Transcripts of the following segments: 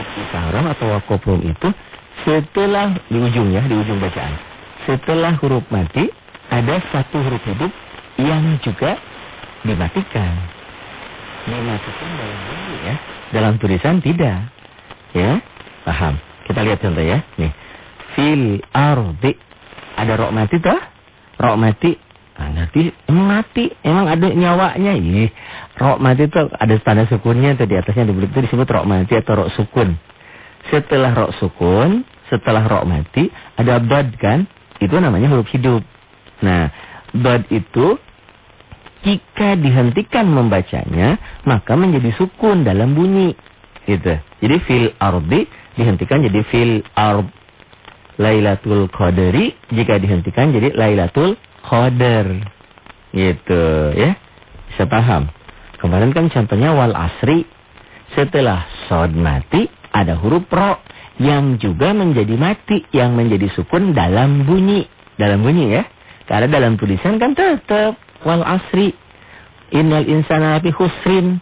isyaroh atau wakaf rum itu setelah di ujung ya, di ujung bacaan. Setelah huruf mati ada satu huruf hidup yang juga dimatikan. Dimatikan dalam bunyi ya. Dalam tulisan tidak. Ya, paham. Kita lihat contoh ya. Nih. Fil ardi. Ada rok mati toh? Rok mati. Nah, nanti emang mati. Emang ada nyawanya. Ih, rok mati itu ada tanda sukunnya tuh di atasnya di itu disebut rok mati atau rok sukun. Setelah rok sukun, setelah rok mati, ada bad kan? Itu namanya huruf hidup. Nah, bad itu jika dihentikan membacanya, maka menjadi sukun dalam bunyi. Gitu. Jadi fil ardi dihentikan jadi fil ard. Lailatul Qadri jika dihentikan jadi Lailatul Qadar. Gitu ya. Bisa paham? Kemarin kan contohnya wal asri. Setelah sod mati ada huruf ro yang juga menjadi mati yang menjadi sukun dalam bunyi. Dalam bunyi ya. Karena dalam tulisan kan tetap wal asri. Innal insana fi husrin.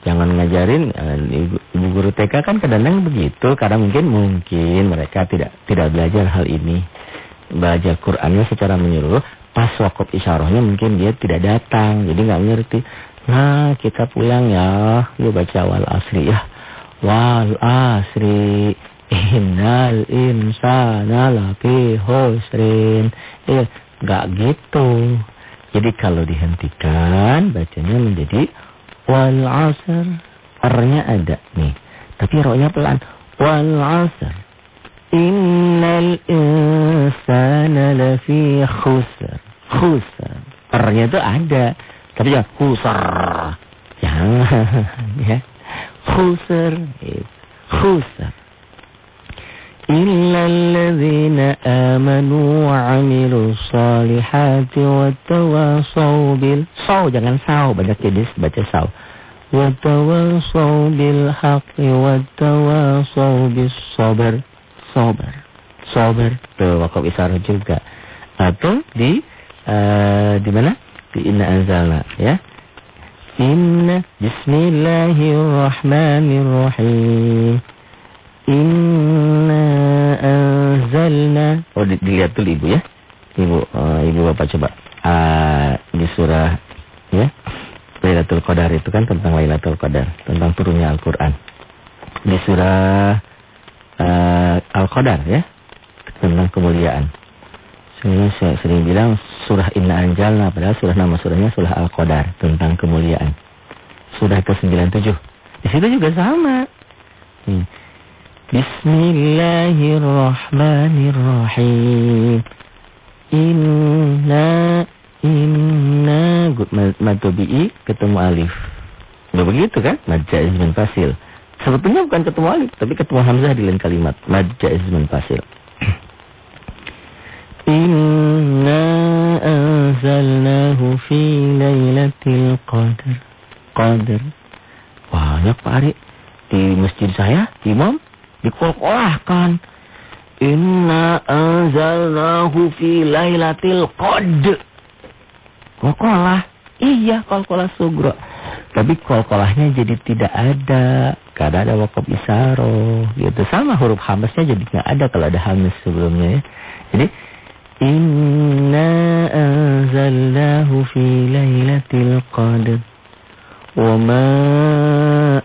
Jangan ngajarin ibu, ibu guru TK kan kadang-kadang begitu karena mungkin mungkin mereka tidak tidak belajar hal ini. Belajar Qur'annya secara menyeluruh, pas waktu isyarahnya mungkin dia tidak datang, jadi nggak ngerti. Nah, kita pulang ya, yuk baca wal asri ya. Wal asri innal insana lafi husrin. Eh, nggak gitu. Jadi kalau dihentikan bacanya menjadi wal asr. R-nya ada nih. Tapi ro-nya pelan. Wal asr. Innal insana lafi khusr. Khusr. R-nya itu ada. Tapi jangan khusr. Jangan. إلا الذين آمنوا وعملوا الصالحات وتواصوا بالصو jangan saw banyak jenis baca saw وتواصوا بالحق وتواصوا بالصبر sober. Sober. ke wakaf isarah juga. Atau di, eh, di mana? Di inna azala ya. Inna bismillahirrahmanirrahim. Inna anzalna. Oh, di, dilihat tuh ibu ya. Ibu, eh, ibu bapak coba. Ah, uh, di surah, ya. Lailatul Qadar itu kan tentang Lailatul Qadar. Tentang turunnya Al-Quran. Di surah uh, Al-Qadar ya. Tentang kemuliaan. Saya, sering bilang surah Inna Anjalna padahal surah nama surahnya surah Al-Qadar tentang kemuliaan. Surah ke-97. Di situ juga sama. Hmm. Bismillahirrahmanirrahim. Inna inna matobi'i ketemu alif. Udah begitu kan? Mad jaiz fasil. Sebetulnya bukan ketemu alif, tapi ketemu hamzah di lain kalimat. Mad jaiz fasil. Inna anzalnahu fi lailatul qadr. Qadr. Banyak Pak Ari. Di masjid saya, imam dikolkolahkan. Inna anzalnahu fi lailatul qadr. Kolkolah. Iya, kolkolah sugro. Tapi kolkolahnya jadi tidak ada kadang ada wakaf isaro gitu. Sama huruf hamasnya jadi nggak ada kalau ada hamas sebelumnya ya. jadi inna anzalnahu fi lailatul qadr wa ma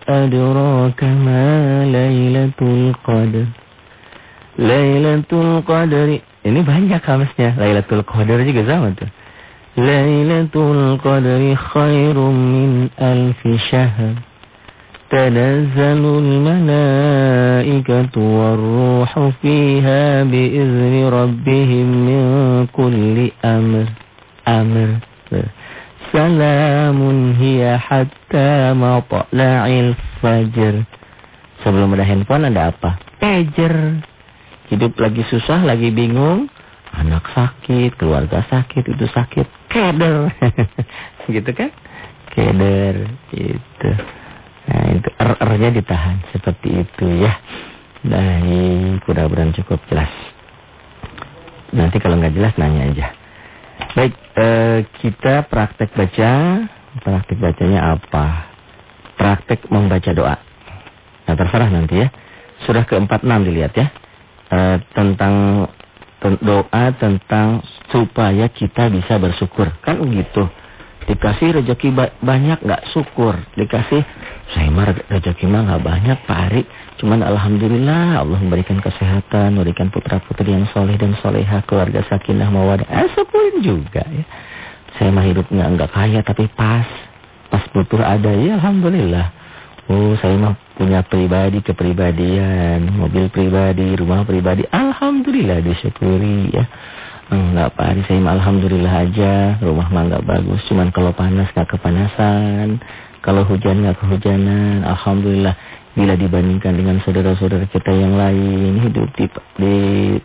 adraka ma lailatul qadr. Lailatul qadri ini banyak hamasnya lailatul qadr juga sama tuh. Lailatul qadri khairum min alfi syahr. Tanazzalul malaikatu warruhu fiha biizni rabbihim min kulli amr Amr Salamun hiya hatta matla'il fajr. Sebelum ada handphone ada apa? Pager. Hidup lagi susah, lagi bingung. Anak sakit, keluarga sakit, itu sakit. Keder. gitu kan? Keder. Gitu. Nah itu R-nya ditahan. Seperti itu ya. Baik, mudah-mudahan cukup jelas. Nanti kalau nggak jelas nanya aja. Baik, eh, kita praktek baca. Praktek bacanya apa? Praktek membaca doa. Nah, terserah nanti ya. surah ke-46 dilihat ya. Uh, tentang doa tentang supaya kita bisa bersyukur. Kan gitu. Dikasih rezeki ba banyak nggak syukur. Dikasih saya mah rezeki mah nggak banyak Pak Ari. Cuman alhamdulillah Allah memberikan kesehatan, memberikan putra-putri yang soleh dan soleha, keluarga sakinah mawadah. Eh syukurin juga ya. Saya mah hidupnya nggak kaya tapi pas. Pas butuh ada ya alhamdulillah. Oh saya mah punya pribadi kepribadian, mobil pribadi, rumah pribadi. Alhamdulillah disyukuri ya. Enggak Pak Ari, saya alhamdulillah aja. Rumah mah enggak bagus, cuman kalau panas enggak kepanasan. Kalau hujan enggak kehujanan. Alhamdulillah. Bila dibandingkan dengan saudara-saudara kita yang lain, hidup di, di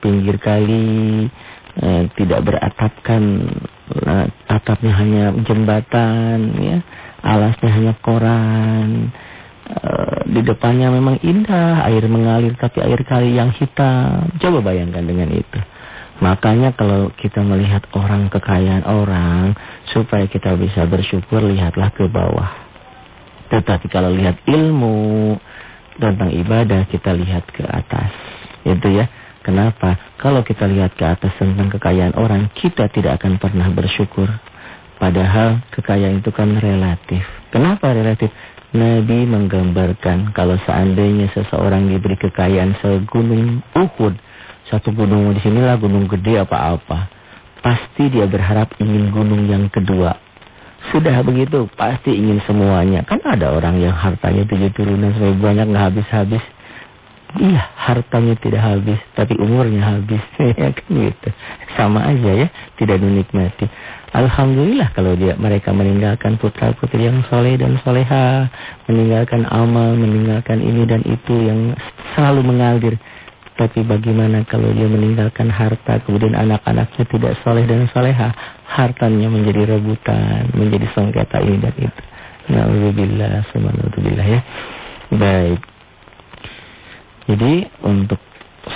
pinggir kali, eh, tidak beratapkan, eh, atapnya hanya jembatan, ya, alasnya hanya koran. Eh, di depannya memang indah, air mengalir tapi air kali yang hitam. Coba bayangkan dengan itu. Makanya kalau kita melihat orang kekayaan orang, supaya kita bisa bersyukur, lihatlah ke bawah. Tetapi kalau lihat ilmu tentang ibadah, kita lihat ke atas. Itu ya. Kenapa? Kalau kita lihat ke atas tentang kekayaan orang, kita tidak akan pernah bersyukur. Padahal kekayaan itu kan relatif. Kenapa relatif? Nabi menggambarkan kalau seandainya seseorang diberi kekayaan segunung Uhud, satu gunung di sinilah gunung gede apa-apa. Pasti dia berharap ingin gunung yang kedua. Sudah begitu, pasti ingin semuanya. Kan ada orang yang hartanya tujuh turunan sampai banyak nggak habis-habis. Iya, hartanya tidak habis, tapi umurnya habis. ya kan gitu. Sama aja ya, tidak menikmati. Alhamdulillah kalau dia mereka meninggalkan putra putri yang soleh dan soleha, meninggalkan amal, meninggalkan ini dan itu yang selalu mengalir. Tapi bagaimana kalau dia meninggalkan harta, kemudian anak-anaknya tidak soleh dan soleha, hartanya menjadi rebutan, menjadi sengketa ini dan itu. Alhamdulillah, subhanallah ya. Baik. Jadi untuk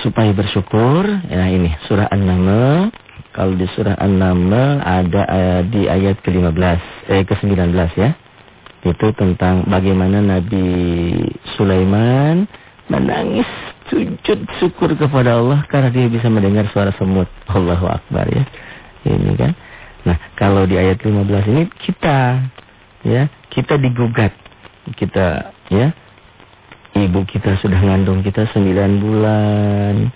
supaya bersyukur, ya ini surah An-Naml. Kalau di surah An-Naml ada uh, di ayat ke-15, eh ke-19 ya. Itu tentang bagaimana Nabi Sulaiman menangis sujud syukur kepada Allah karena dia bisa mendengar suara semut. Allahu Akbar ya. Ini kan. Nah, kalau di ayat 15 ini kita ya, kita digugat. Kita ya. Ibu kita sudah ngandung kita 9 bulan.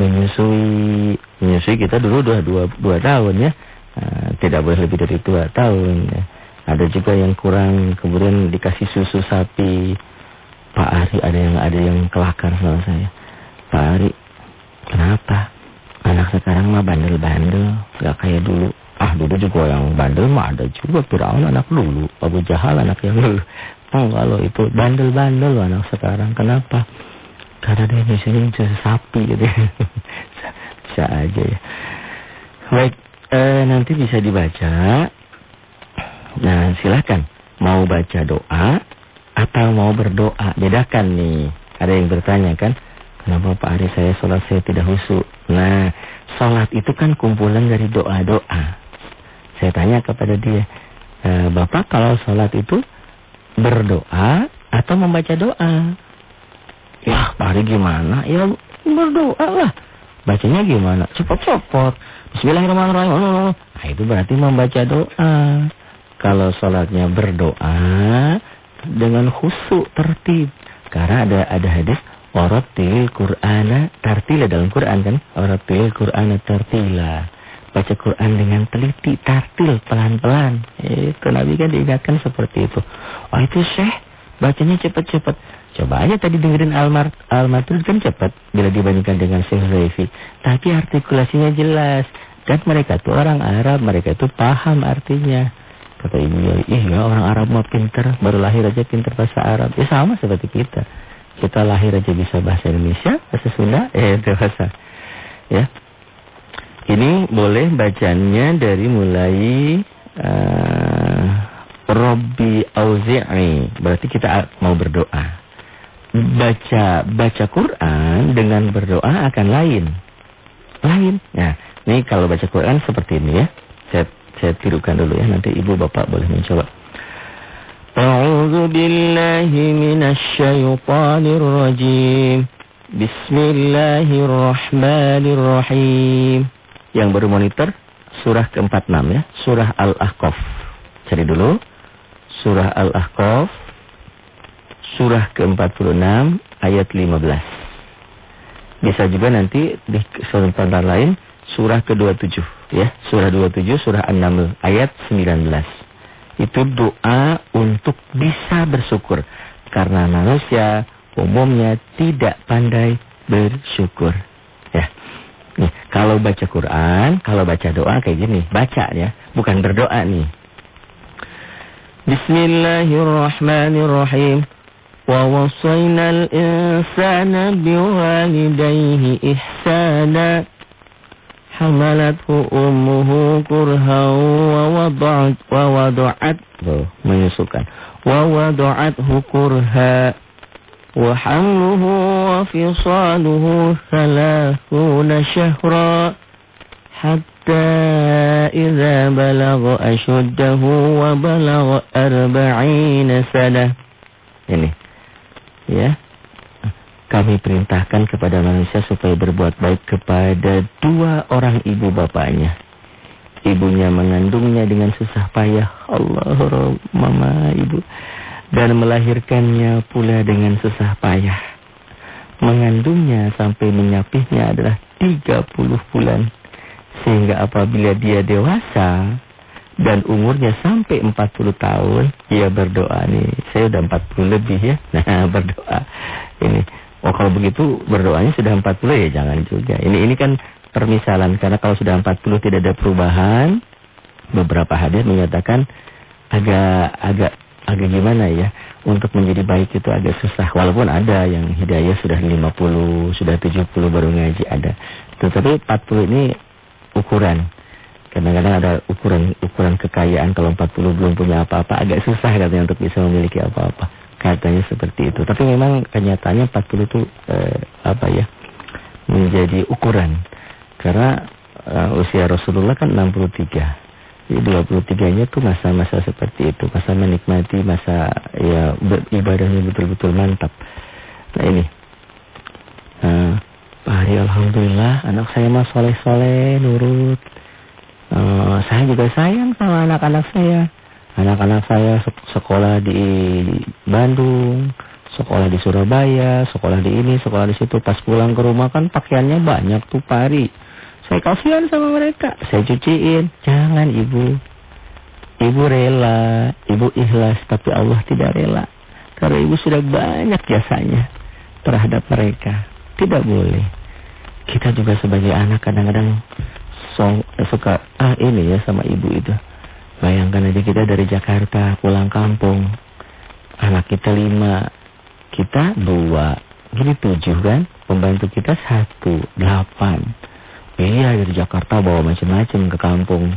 Menyusui, menyusui kita dulu udah 2 2 tahun ya. Nah, tidak boleh lebih dari 2 tahun ya. Ada juga yang kurang kemudian dikasih susu sapi Pak Ari ada yang ada yang kelakar sama saya. Pak Ari, kenapa? Anak sekarang mah bandel-bandel, gak kayak dulu. Ah dulu juga yang bandel mah ada juga Firaun anak dulu, Abu Jahal anak yang dulu. Oh kalau itu bandel-bandel anak sekarang, kenapa? Karena dia di sini bisa sapi gitu. bisa aja ya. Baik, eh, nanti bisa dibaca. Nah silakan mau baca doa atau mau berdoa. Bedakan nih. Ada yang bertanya kan, kenapa Pak Ari saya sholat saya tidak husu? Nah, sholat itu kan kumpulan dari doa-doa. Saya tanya kepada dia, e, Bapak kalau sholat itu berdoa atau membaca doa? Ya, Pak Ari gimana? Ya berdoa lah. Bacanya gimana? Cepot-cepot. Bismillahirrahmanirrahim. Nah, itu berarti membaca doa. Kalau sholatnya berdoa, dengan khusyuk tertib. Karena ada ada hadis Waratil Qur'ana tartila dalam Quran kan? Waratil Qur'ana tartila. Baca Quran dengan teliti, tartil, pelan-pelan. Itu Nabi kan diingatkan seperti itu. Oh itu Syekh, bacanya cepat-cepat. Coba aja tadi dengerin Al-Matrud Al kan cepat bila dibandingkan dengan Syekh Zaifi. Tapi artikulasinya jelas. Dan mereka itu orang Arab, mereka itu paham artinya. Kata ibu Yoli, ih ya orang Arab mau pinter, baru lahir aja pinter bahasa Arab. Ya sama seperti kita. Kita lahir aja bisa bahasa Indonesia, bahasa Sunda, eh itu bahasa. Ya. Ini boleh bacanya dari mulai uh, Robbi Auzi'i. Berarti kita mau berdoa. Baca baca Quran dengan berdoa akan lain. Lain. Nah, ini kalau baca Quran seperti ini ya. Saya saya tirukan dulu ya, nanti ibu bapak boleh mencoba. A'udzu billahi minasy syaithanir rajim. Bismillahirrahmanirrahim. Yang baru monitor surah ke-46 ya, surah Al-Ahqaf. Cari dulu. Surah Al-Ahqaf surah ke-46 ayat 15. Bisa juga nanti di kesempatan lain surah ke-27 ya, surah 27 surah An-Naml ayat 19. Itu doa untuk bisa bersyukur karena manusia umumnya tidak pandai bersyukur. Ya. Nih, kalau baca Quran, kalau baca doa kayak gini, baca ya, bukan berdoa nih. Bismillahirrahmanirrahim. Wa wasainal insana biwalidayhi حملته أمه كرها ووضعت ووضعت menyusukan ووضعته كرها. وحمله وفصاله ثلاثون شهرا حتى إذا بلغ أشده وبلغ أربعين سنة. يعني، ini ya kami perintahkan kepada manusia supaya berbuat baik kepada dua orang ibu bapaknya ibunya mengandungnya dengan susah payah Allah mama ibu dan melahirkannya pula dengan susah payah. Mengandungnya sampai menyapihnya adalah 30 bulan. Sehingga apabila dia dewasa dan umurnya sampai 40 tahun, ia berdoa nih. Saya udah 40 lebih ya. Nah, berdoa. Ini. Oh, kalau begitu berdoanya sudah 40 ya jangan juga. Ini ini kan permisalan karena kalau sudah 40 tidak ada perubahan, beberapa hadis menyatakan agak agak agak gimana ya untuk menjadi baik itu agak susah. Walaupun ada yang hidayah sudah 50 sudah 70 baru ngaji ada. Tetapi 40 ini ukuran. Kadang-kadang ada ukuran ukuran kekayaan. Kalau 40 belum punya apa-apa agak susah katanya untuk bisa memiliki apa-apa katanya seperti itu tapi memang kenyataannya 40 itu eh, apa ya menjadi ukuran karena uh, usia Rasulullah kan 63 jadi 23-nya tuh masa-masa seperti itu. Masa menikmati, masa ya ibadahnya betul-betul mantap. Nah ini. Pak Hari Alhamdulillah anak saya mah soleh-soleh, nurut. Uh, saya juga sayang sama anak-anak saya. Anak-anak saya sekolah di Bandung, sekolah di Surabaya, sekolah di ini, sekolah di situ. Pas pulang ke rumah kan pakaiannya banyak tuh Pak Hari. Saya kasihan sama mereka. Saya cuciin. Jangan ibu. Ibu rela. Ibu ikhlas. Tapi Allah tidak rela. Karena ibu sudah banyak jasanya terhadap mereka. Tidak boleh. Kita juga sebagai anak kadang-kadang so, suka ah ini ya sama ibu itu. Bayangkan aja kita dari Jakarta pulang kampung. Anak kita lima. Kita dua. Gini tujuh kan. Pembantu kita satu. Delapan. Iya dari Jakarta bawa macam-macam ke kampung.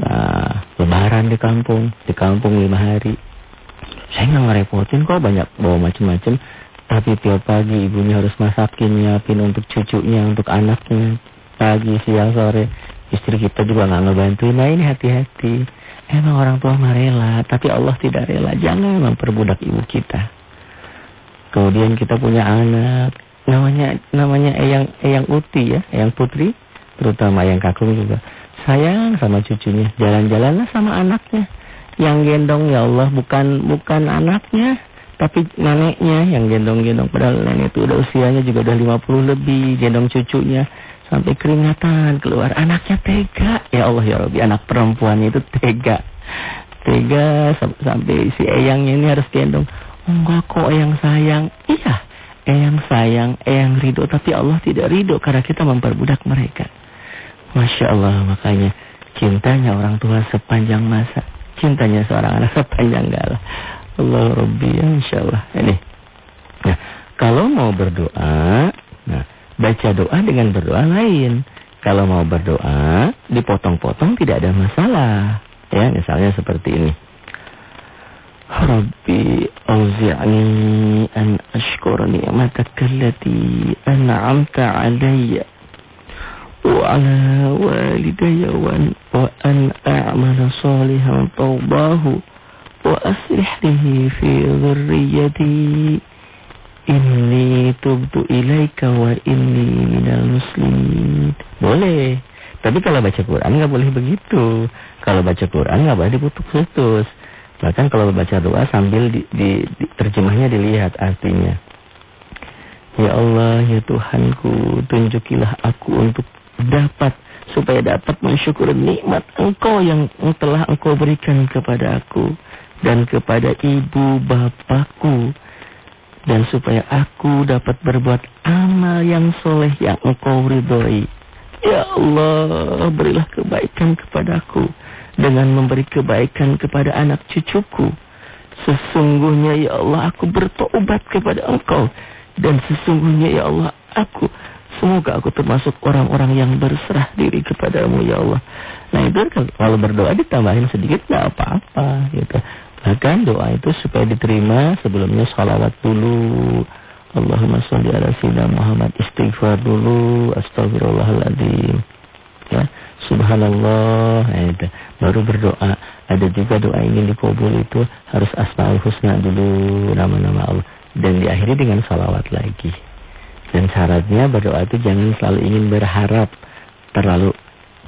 Nah, lebaran di kampung, di kampung lima hari. Saya nggak ngerepotin kok banyak bawa macam-macam. Tapi tiap pagi ibunya harus masakin, nyiapin untuk cucunya, untuk anaknya. Pagi, siang, sore. Istri kita juga nggak ngebantuin. Nah ini hati-hati. Emang orang tua mah rela, tapi Allah tidak rela. Jangan memperbudak ibu kita. Kemudian kita punya anak, namanya namanya Eyang Eyang Uti ya, Eyang Putri, terutama Eyang Kakung juga. Sayang sama cucunya, jalan-jalanlah sama anaknya. Yang gendong ya Allah bukan bukan anaknya, tapi neneknya yang gendong-gendong. Padahal nenek itu udah usianya juga udah 50 lebih, gendong cucunya. Sampai keringatan keluar. Anaknya tega. Ya Allah ya Rabbi, anak perempuannya itu tega. Tega sampai si Eyangnya ini harus gendong. Enggak kok yang sayang. Iya, Eyang sayang, eyang ridho, tapi Allah tidak ridho karena kita memperbudak mereka. Masya Allah, makanya cintanya orang tua sepanjang masa. Cintanya seorang anak sepanjang galah. Allah Rabbi, ya Insya Allah. Ini. Nah, kalau mau berdoa, nah, baca doa dengan berdoa lain. Kalau mau berdoa, dipotong-potong tidak ada masalah. Ya, misalnya seperti ini. Rabbi auzi'ni an ashkur ni'mataka allati an'amta 'alayya wa 'ala walidayya wa an a'mala salihan tawbahu wa aslih li fi dhurriyyati Inni tubtu ilaika wa ini, minal muslimin. Boleh. Tapi kalau baca Quran nggak boleh begitu. Kalau baca Quran nggak boleh diputus-putus. Bahkan kalau baca doa sambil di, di, di, terjemahnya dilihat artinya. Ya Allah, ya Tuhanku, tunjukilah aku untuk dapat supaya dapat mensyukuri nikmat Engkau yang telah Engkau berikan kepada aku dan kepada ibu bapakku dan supaya aku dapat berbuat amal yang soleh yang Engkau ridhoi. Ya Allah, berilah kebaikan kepadaku dengan memberi kebaikan kepada anak cucuku. Sesungguhnya ya Allah aku bertobat kepada Engkau dan sesungguhnya ya Allah aku Semoga aku termasuk orang-orang yang berserah diri kepadamu ya Allah. Nah itu kan kalau berdoa ditambahin sedikit nggak apa-apa gitu. Bahkan doa itu supaya diterima sebelumnya salawat dulu. Allahumma sholli ala sayyidina Muhammad istighfar dulu astagfirullahaladzim. Ya, subhanallah itu. baru berdoa. Ada juga doa ingin dikabul itu harus asmaul husna dulu nama-nama Allah dan diakhiri dengan salawat lagi. Dan syaratnya berdoa itu jangan selalu ingin berharap terlalu.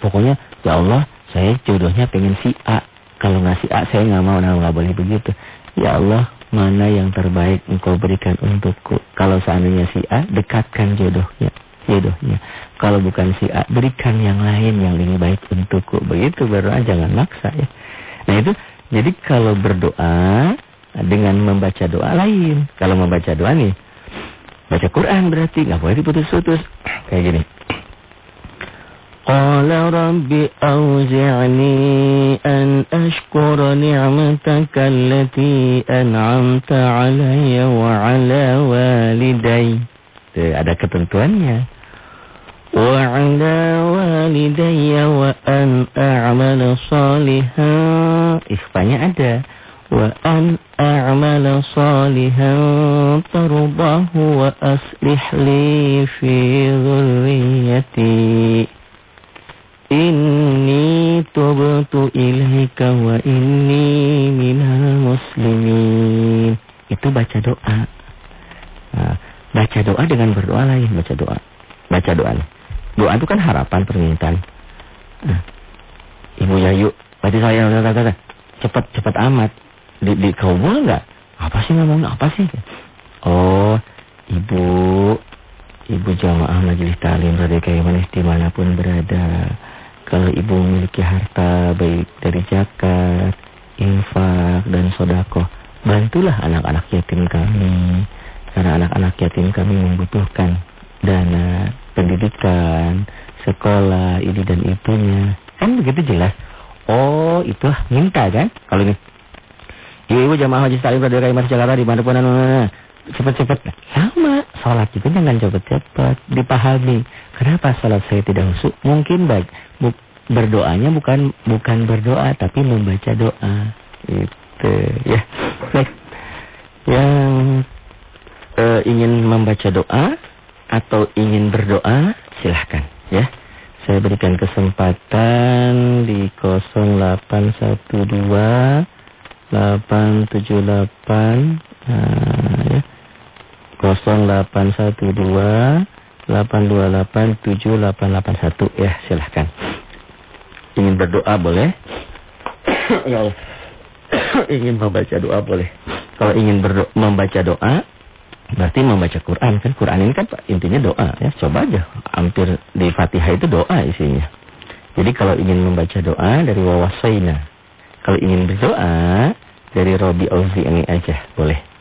Pokoknya ya Allah saya jodohnya pengen si A. Kalau nggak si A saya nggak mau, nah nggak boleh begitu. Ya Allah mana yang terbaik engkau berikan untukku. Kalau seandainya si A dekatkan jodohnya. Jodohnya. Kalau bukan si A berikan yang lain yang lebih baik untukku. Begitu berdoa jangan maksa ya. Nah itu jadi kalau berdoa dengan membaca doa lain. Kalau membaca doa nih Baca Quran berarti nggak boleh diputus-putus. Kayak gini. قال رب أوزعني أن أشكر نعمتك التي أنعمت علي وعلى والدي. Eh, ada ketentuannya وعلى والدي وأن أعمل صالحا. Eh, Ikhfanya ada. وأن أعمل صالحا ترضاه وأصلح لي في ذريتي. إني تبت إليك وإني من المسلمين Itu baca doa. Nah, baca doa dengan berdoa lain, baca doa. Baca doa. Doa itu kan harapan, permintaan. Nah, Ibu Yayu, berarti saya cepat cepat amat di, di kaubul nggak? Apa sih ngomongnya? Apa sih? Oh, ibu, ibu jamaah majelis talim kayak Manis dimanapun berada. Kalau ibu memiliki harta baik dari zakat, infak dan sodako, bantulah anak-anak yatim kami. Karena anak-anak yatim kami membutuhkan dana pendidikan, sekolah, ini dan itunya. Kan begitu jelas. Oh, itu minta kan? Kalau ini Ibu jamaah haji sekali pada Mas Jakarta di mana pun cepat-cepat. Sama, sholat itu jangan cepat-cepat, dipahami. Kenapa sholat saya tidak husuk? Mungkin baik. berdoanya bukan bukan berdoa tapi membaca doa. Itu ya. Baik. Yang uh, ingin membaca doa atau ingin berdoa silahkan ya. Saya berikan kesempatan di 0812 878 nah, ya. 0812 828 7881 ya silahkan. Ingin berdoa boleh? Ya ingin membaca doa boleh. Kalau ingin berdoa, membaca doa berarti membaca Quran. Kan Quran ini kan intinya doa ya. Coba aja. Hampir di Fatihah itu doa isinya. Jadi kalau ingin membaca doa dari wawasaina. Kalau ingin berdoa dari Robi Auzi ini aja. Boleh.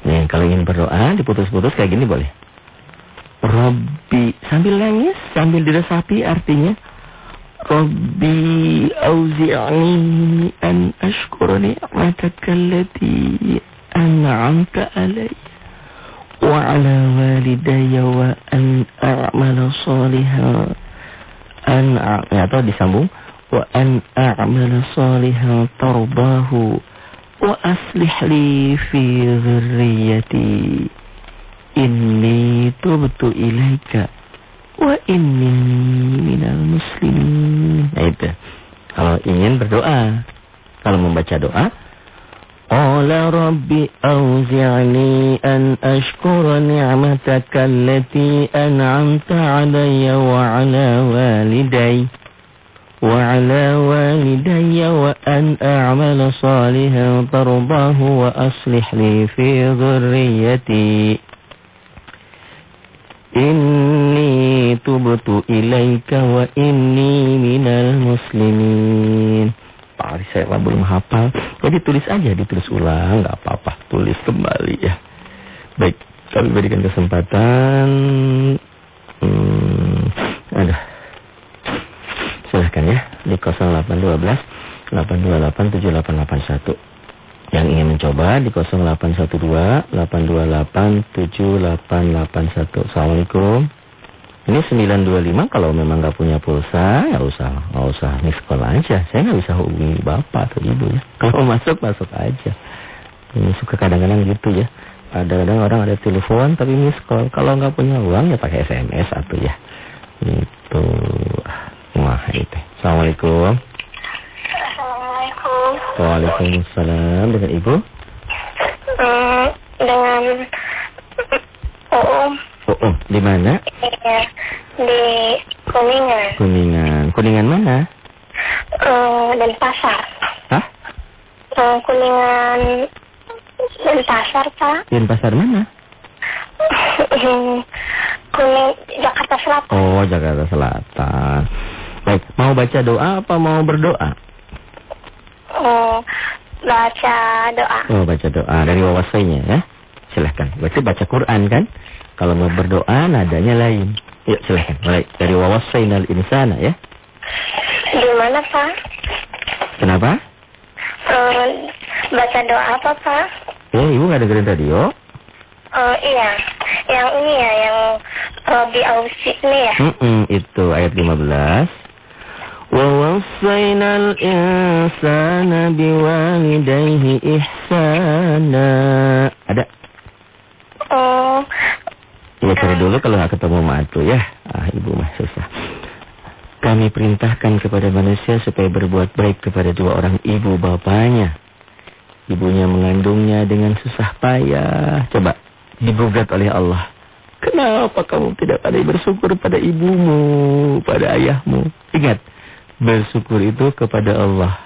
Nih, kalau ingin berdoa diputus-putus kayak gini boleh. Robi sambil nangis, sambil diresapi artinya Robbi auzi'ani an ashkura ni'mataka allati an'amta alayya wa 'ala walidayya wa an amal salihan. An atau disambung. Wa an amal salihan tarbahu wa aslih li fi dhurriyyati inni tubtu ilaika wa inni minal muslimin nah itu kalau ingin berdoa kalau membaca doa Qala rabbi awzi'ni an ashkura ni'mataka allati an'amta alayya wa ala walidayya. وعلى والدي وأن أعمل صالحا ترضاه وأصلح لي في ذريتي إني تبت إليك وإني من المسلمين Pak saya belum hafal. Jadi tulis aja, ditulis ulang, nggak apa-apa. Tulis kembali ya. Baik, kami berikan kesempatan. Hmm, ada. di 0812 828 7881. Yang ingin mencoba di 0812 828 7881. Assalamualaikum. Ini 925 kalau memang nggak punya pulsa ya usah nggak usah miss call aja. Saya nggak bisa hubungi bapak atau ibu ya. Kalau masuk masuk aja. Ini suka kadang-kadang gitu ya. Kadang-kadang orang ada telepon tapi miss. Kalau nggak punya uang ya pakai SMS atau ya. Itu. Wah itu. Assalamualaikum. Assalamualaikum. Waalaikumsalam. Dengan ibu? Hmm, dengan Oh, Oh, oh, di mana? Iya, di Kuningan. Kuningan. Kuningan mana? Uh, dan pasar. Hah? Uh, Kuningan dan pasar, Pak. Di pasar mana? Kuning Jakarta Selatan. Oh, Jakarta Selatan. Baik, mau baca doa apa mau berdoa? Oh, baca doa. Oh, baca doa dari wawasainya ya. Silahkan. Berarti baca Quran kan? Kalau mau berdoa nadanya lain. Yuk silahkan. Mulai dari wawasainal insana ya. Gimana Pak? Kenapa? Uh, baca doa apa Pak? Ya ibu nggak dengerin radio? Oh iya, yang ini ya, yang Robi Ausi ini ya. Mm -mm, itu ayat 15. ووصينا الإنسان بوالديه إحسانا Ada? Oh. Ya cari dulu kalau nggak ketemu matu ya. Ah ibu mah susah. Kami perintahkan kepada manusia supaya berbuat baik kepada dua orang ibu bapaknya. Ibunya mengandungnya dengan susah payah. Coba digugat oleh Allah. Kenapa kamu tidak pandai bersyukur pada ibumu, pada ayahmu? Ingat, Bersyukur itu kepada Allah.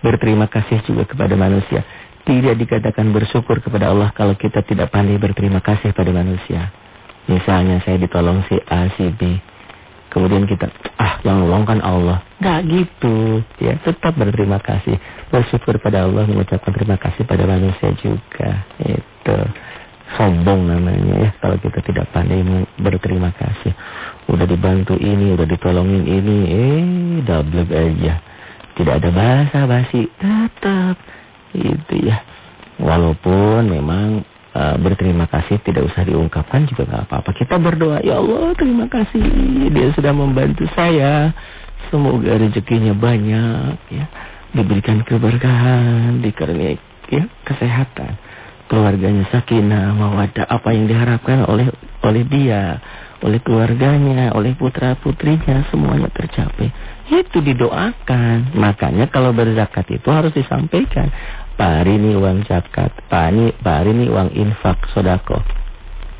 Berterima kasih juga kepada manusia. Tidak dikatakan bersyukur kepada Allah kalau kita tidak pandai berterima kasih pada manusia. Misalnya saya ditolong si A, si B. Kemudian kita, ah yang nolong kan Allah. Gak gitu. Ya, tetap berterima kasih. Bersyukur pada Allah, mengucapkan terima kasih pada manusia juga. Itu sombong namanya ya kalau kita tidak pandai berterima kasih. Udah dibantu ini, udah ditolongin ini, eh double aja. Tidak ada bahasa basi, tetap itu ya. Walaupun memang uh, berterima kasih tidak usah diungkapkan juga nggak apa-apa. Kita berdoa, ya Allah terima kasih dia sudah membantu saya. Semoga rezekinya banyak ya, diberikan keberkahan, dikarenai ya kesehatan keluarganya sakinah, mawadah, apa yang diharapkan oleh oleh dia, oleh keluarganya, oleh putra-putrinya semuanya tercapai. Itu didoakan. Makanya kalau berzakat itu harus disampaikan. Pak hari ini uang zakat, Pak hari ini uang infak, sodako.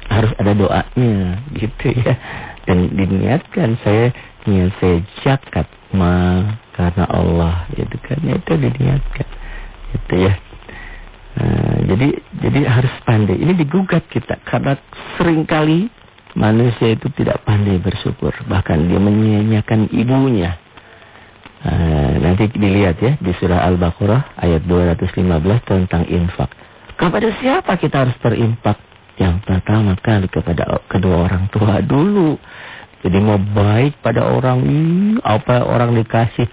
Harus ada doanya gitu ya. Dan diniatkan saya niat saya zakat ma karena Allah gitu kan. Itu diniatkan. Itu ya. Nah, jadi jadi harus pandai. Ini digugat kita karena sering kali manusia itu tidak pandai bersyukur. Bahkan dia menyia-nyiakan ibunya. Nah, nanti dilihat ya di surah Al-Baqarah ayat 215 tentang infak. Kepada siapa kita harus berimpak? Yang pertama kali kepada kedua orang tua dulu. Jadi mau baik pada orang, apa orang dikasih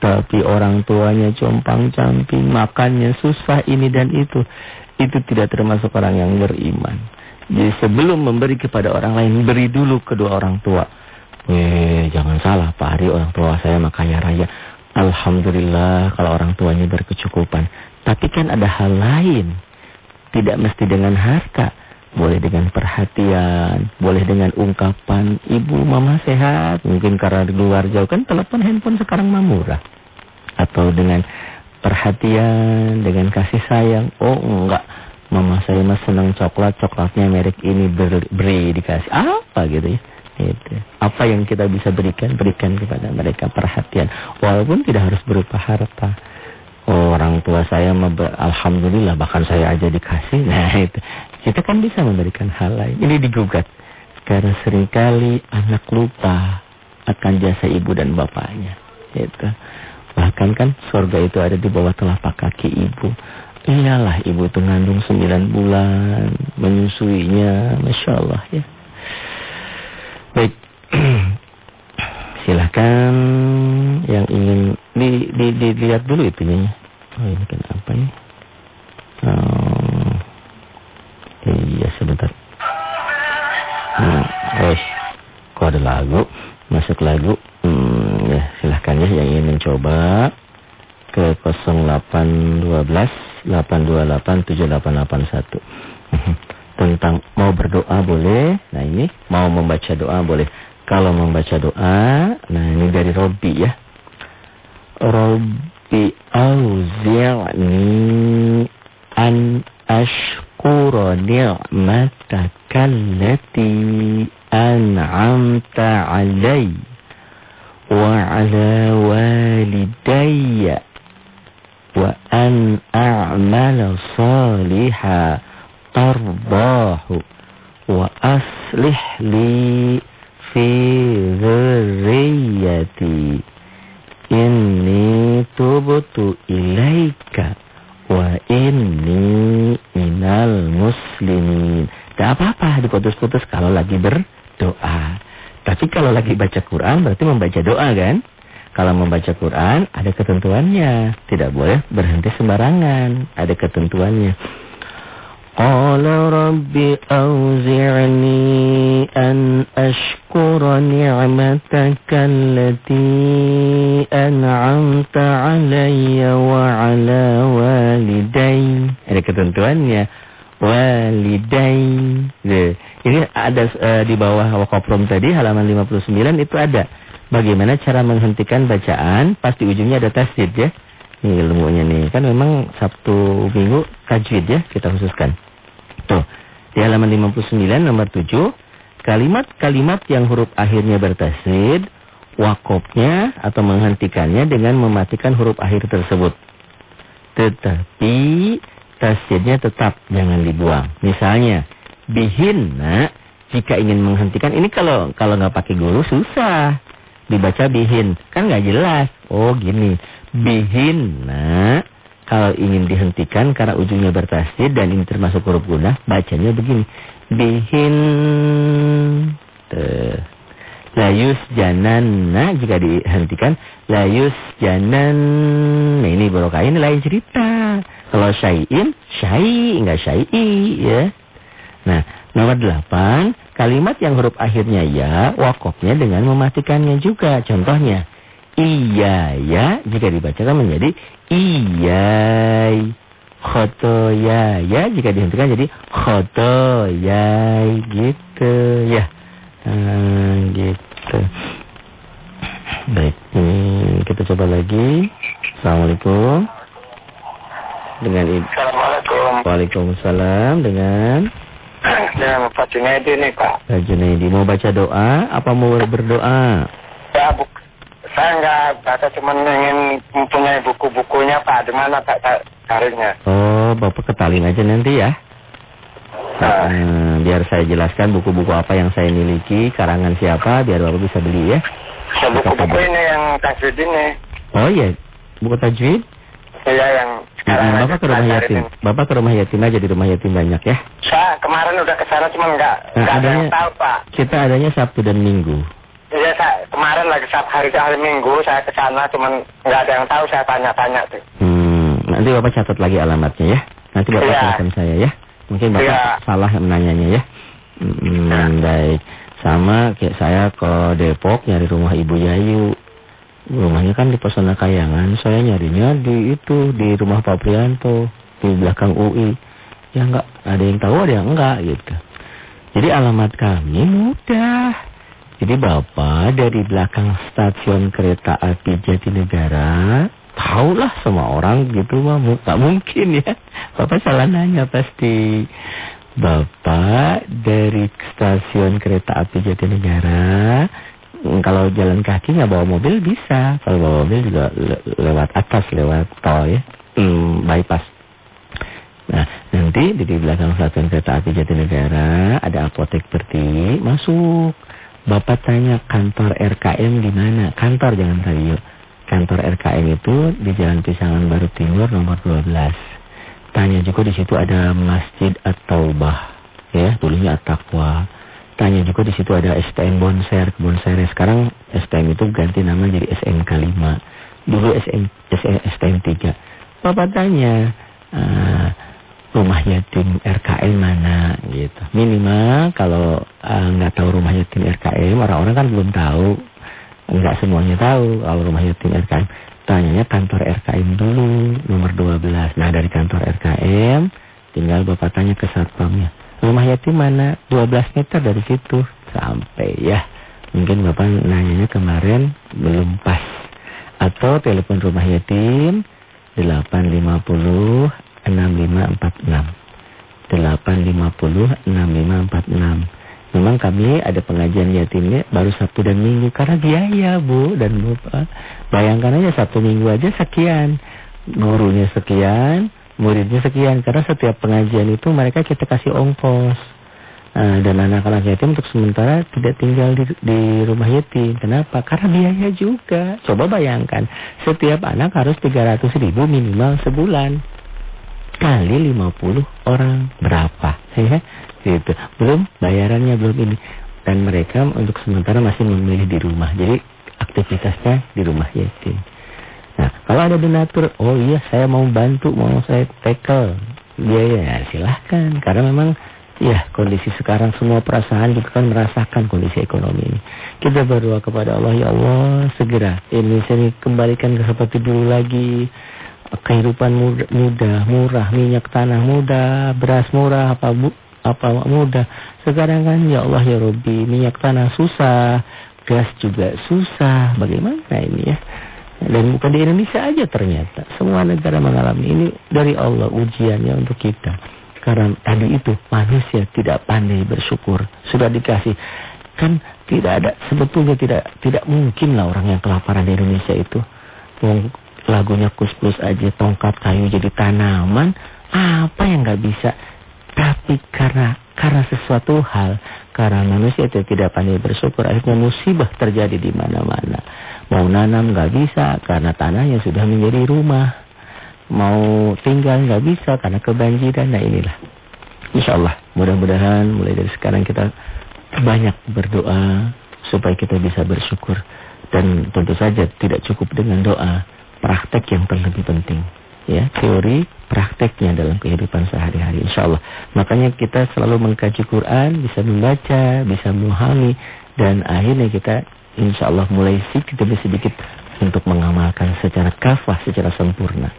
tapi orang tuanya compang-camping, makannya susah ini dan itu. Itu tidak termasuk orang yang beriman. Jadi sebelum memberi kepada orang lain, beri dulu kedua orang tua. Eh, jangan salah, Pak Hari orang tua saya mah kaya raya. Alhamdulillah kalau orang tuanya berkecukupan. Tapi kan ada hal lain. Tidak mesti dengan harta. Boleh dengan perhatian, boleh dengan ungkapan, ibu mama sehat, mungkin karena di luar jauh kan telepon handphone sekarang mah murah. Atau dengan perhatian, dengan kasih sayang. Oh enggak, mama saya mah senang coklat, coklatnya merek ini beri dikasih. Apa gitu ya. Itu. Apa yang kita bisa berikan, berikan kepada mereka perhatian. Walaupun tidak harus berupa harta. Orang tua saya alhamdulillah bahkan saya aja dikasih. Nah, itu. Kita kan bisa memberikan hal lain. Ini digugat. Karena sering kali anak lupa akan jasa ibu dan bapaknya. Gitu. Bahkan kan surga itu ada di bawah telapak kaki ibu. Iyalah ibu itu ngandung 9 bulan, menyusuinya, Masya Allah ya. Baik, silahkan yang ingin di, di, di, dilihat dulu itunya. Oh ini kenapa ya? Oh, lagu? Masuk lagu. Hmm, ya silahkan ya yang ingin mencoba ke 0812 828 7881. Tentang mau berdoa boleh. Nah ini mau membaca doa boleh. Kalau membaca doa, nah ini dari Robi ya. Robi auzi'ni an ashkura ni'mataka an'amta 'alayya wa 'ala walidayya wa an a'mala salihan tardahu wa aslih li fi dhurriyyati inni minal muslimin. Tidak apa-apa diputus-putus kalau lagi berdoa. Tapi kalau lagi baca Quran berarti membaca doa kan? Kalau membaca Quran ada ketentuannya. Tidak boleh berhenti sembarangan. Ada ketentuannya. Qala rabbi awzi'ni an ashkura ni'mataka allati an'amta 'alayya wa 'ala waliday. Ada ketentuannya. Waliday. Ini ada uh, di bawah wakoprom tadi halaman 59 itu ada. Bagaimana cara menghentikan bacaan pas di ujungnya ada tasdid ya. Ini ilmunya nih. Kan memang Sabtu Minggu tajwid ya kita khususkan. Tuh. Di halaman 59 nomor 7. Kalimat-kalimat yang huruf akhirnya bertasdid. Wakopnya atau menghentikannya dengan mematikan huruf akhir tersebut. Tetapi tasdidnya tetap jangan dibuang. Misalnya. Bihinna jika ingin menghentikan. Ini kalau kalau nggak pakai guru susah dibaca bihin. Kan nggak jelas. Oh gini. Bihin. Nah, kalau ingin dihentikan karena ujungnya bertasdid dan ini termasuk huruf gunah, bacanya begini. Bihin. Tuh. Layus janana jika dihentikan layus janan. Nah ini barokah ini lain cerita. Kalau syai'in, syai' enggak syai'i ya. Nah, nomor delapan kalimat yang huruf akhirnya ya, wakofnya dengan mematikannya juga. Contohnya, iya ya, jika dibacakan menjadi iya. Khotoya ya, jika dihentikan jadi khotoya gitu ya. Hmm, gitu. Baik, ini kita coba lagi. Assalamualaikum. Dengan ibu. Assalamualaikum. Waalaikumsalam. Dengan dengan Pak Junaidi nih Pak. Pak Junaidi mau baca doa apa mau berdoa? Ya, bu saya nggak baca, cuma ingin mempunyai buku-bukunya Pak. Di mana Pak carinya? Oh, Bapak ketalin aja nanti ya. Nah. Hmm, biar saya jelaskan buku-buku apa yang saya miliki, karangan siapa, biar Bapak bisa beli ya. Ya, buku-buku ini yang tajwid ini. Oh iya, buku tajwid? Iya, yang sekarang nah, Bapak ke rumah yatim. Ini. Bapak ke rumah yatim aja di rumah yatim banyak ya. Saya kemarin udah ke sana cuma nggak nah, ada yang tahu Pak. Kita adanya Sabtu dan Minggu. Iya, saya kemarin lagi Sabtu hari hari Minggu saya ke sana cuma nggak ada yang tahu saya tanya-tanya tuh. Hmm, nanti Bapak catat lagi alamatnya ya. Nanti Bapak ya. telepon saya ya. Mungkin Bapak ya. salah menanyanya ya. Hmm, ya. baik. Sama kayak saya ke Depok nyari rumah Ibu Yayu. Rumahnya kan di Pesona Kayangan. Saya nyarinya di itu di rumah Pak Prianto di belakang UI. Ya enggak ada yang tahu ada yang enggak gitu. Jadi alamat kami mudah. Jadi Bapak dari belakang stasiun kereta api Jatinegara tahu lah semua orang gitu mah tak mungkin ya. Bapak salah nanya pasti. Bapak dari stasiun kereta api Jatinegara kalau jalan kaki nggak bawa mobil bisa. Kalau bawa mobil juga le lewat atas, lewat tol ya. Hmm, bypass. Nah, nanti di belakang stasiun kereta api Jatinegara ada apotek Pertiwi, masuk. Bapak tanya kantor RKM di mana? Kantor jangan radio. Kantor RKM itu di Jalan Pisangan Baru Timur nomor 12. Tanya juga di situ ada Masjid At-Taubah. Ya, dulunya At-Taqwa. Tanya juga di situ ada STM Bonser, Bonser. Sekarang STM itu ganti nama jadi SMK 5. Dulu SM, STM 3. Bapak tanya, uh, rumah yatim RKM mana gitu. Minimal kalau uh, nggak tahu rumah yatim RKM, orang-orang kan belum tahu. Nggak semuanya tahu kalau rumah yatim RKM. Tanyanya kantor RKM dulu, nomor 12. Nah dari kantor RKM, tinggal Bapak tanya ke satpamnya Rumah yatim mana? 12 meter dari situ. Sampai ya. Mungkin Bapak nanyanya kemarin belum pas. Atau telepon rumah yatim 850 6546. 850 6546. Memang kami ada pengajian yatimnya baru Sabtu dan Minggu. Karena biaya Bu dan Bapak. Bayangkan aja Sabtu Minggu aja sekian. Gurunya sekian, muridnya sekian. Karena setiap pengajian itu mereka kita kasih ongkos nah, dan anak-anak yatim untuk sementara tidak tinggal di, di rumah yatim. Kenapa? Karena biaya juga. Coba bayangkan setiap anak harus 300 ribu minimal sebulan. Kali 50 orang. Berapa? Ya gitu belum bayarannya belum ini dan mereka untuk sementara masih memilih di rumah jadi aktivitasnya di rumah yatim Nah, kalau ada donatur, oh iya saya mau bantu, mau saya tackle biaya, ya silahkan. Karena memang ya kondisi sekarang semua perasaan juga kan merasakan kondisi ekonomi ini. Kita berdoa kepada Allah, ya Allah segera Indonesia ini kembalikan ke seperti dulu lagi. Kehidupan mudah, mudah, murah, minyak tanah mudah, beras murah, apa bu, apa mudah. Sekarang kan ya Allah ya Robi, minyak tanah susah, gas juga susah. Bagaimana ini ya? Dan bukan di Indonesia aja ternyata. Semua negara mengalami ini dari Allah ujiannya untuk kita. Karena tadi itu manusia tidak pandai bersyukur. Sudah dikasih. Kan tidak ada, sebetulnya tidak tidak mungkin lah orang yang kelaparan di Indonesia itu. Lagunya kus plus aja tongkat kayu jadi tanaman. Apa yang nggak bisa. Tapi karena karena sesuatu hal. Karena manusia itu tidak pandai bersyukur. Akhirnya musibah terjadi di mana-mana. Mau nanam nggak bisa karena tanahnya sudah menjadi rumah. Mau tinggal nggak bisa karena kebanjiran. Nah inilah. Insya Allah mudah-mudahan mulai dari sekarang kita banyak berdoa supaya kita bisa bersyukur. Dan tentu saja tidak cukup dengan doa. Praktek yang terlebih penting. Ya, teori prakteknya dalam kehidupan sehari-hari insya Allah. Makanya kita selalu mengkaji Quran, bisa membaca, bisa memahami dan akhirnya kita insya Allah mulai sedikit demi sedikit untuk mengamalkan secara kafah, secara sempurna.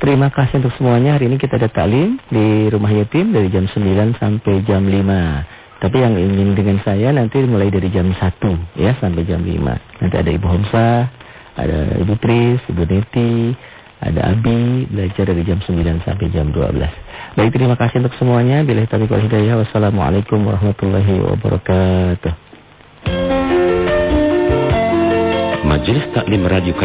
Terima kasih untuk semuanya. Hari ini kita ada taklim di rumah yatim dari jam 9 sampai jam 5. Tapi yang ingin dengan saya nanti mulai dari jam 1 ya sampai jam 5. Nanti ada Ibu Homsa, ada Ibu Tris, Ibu Neti, ada Abi belajar dari jam 9 sampai jam 12. Baik, terima kasih untuk semuanya. Bila taufiq wal hidayah. Wassalamualaikum warahmatullahi wabarakatuh. Majelis Taklim Radio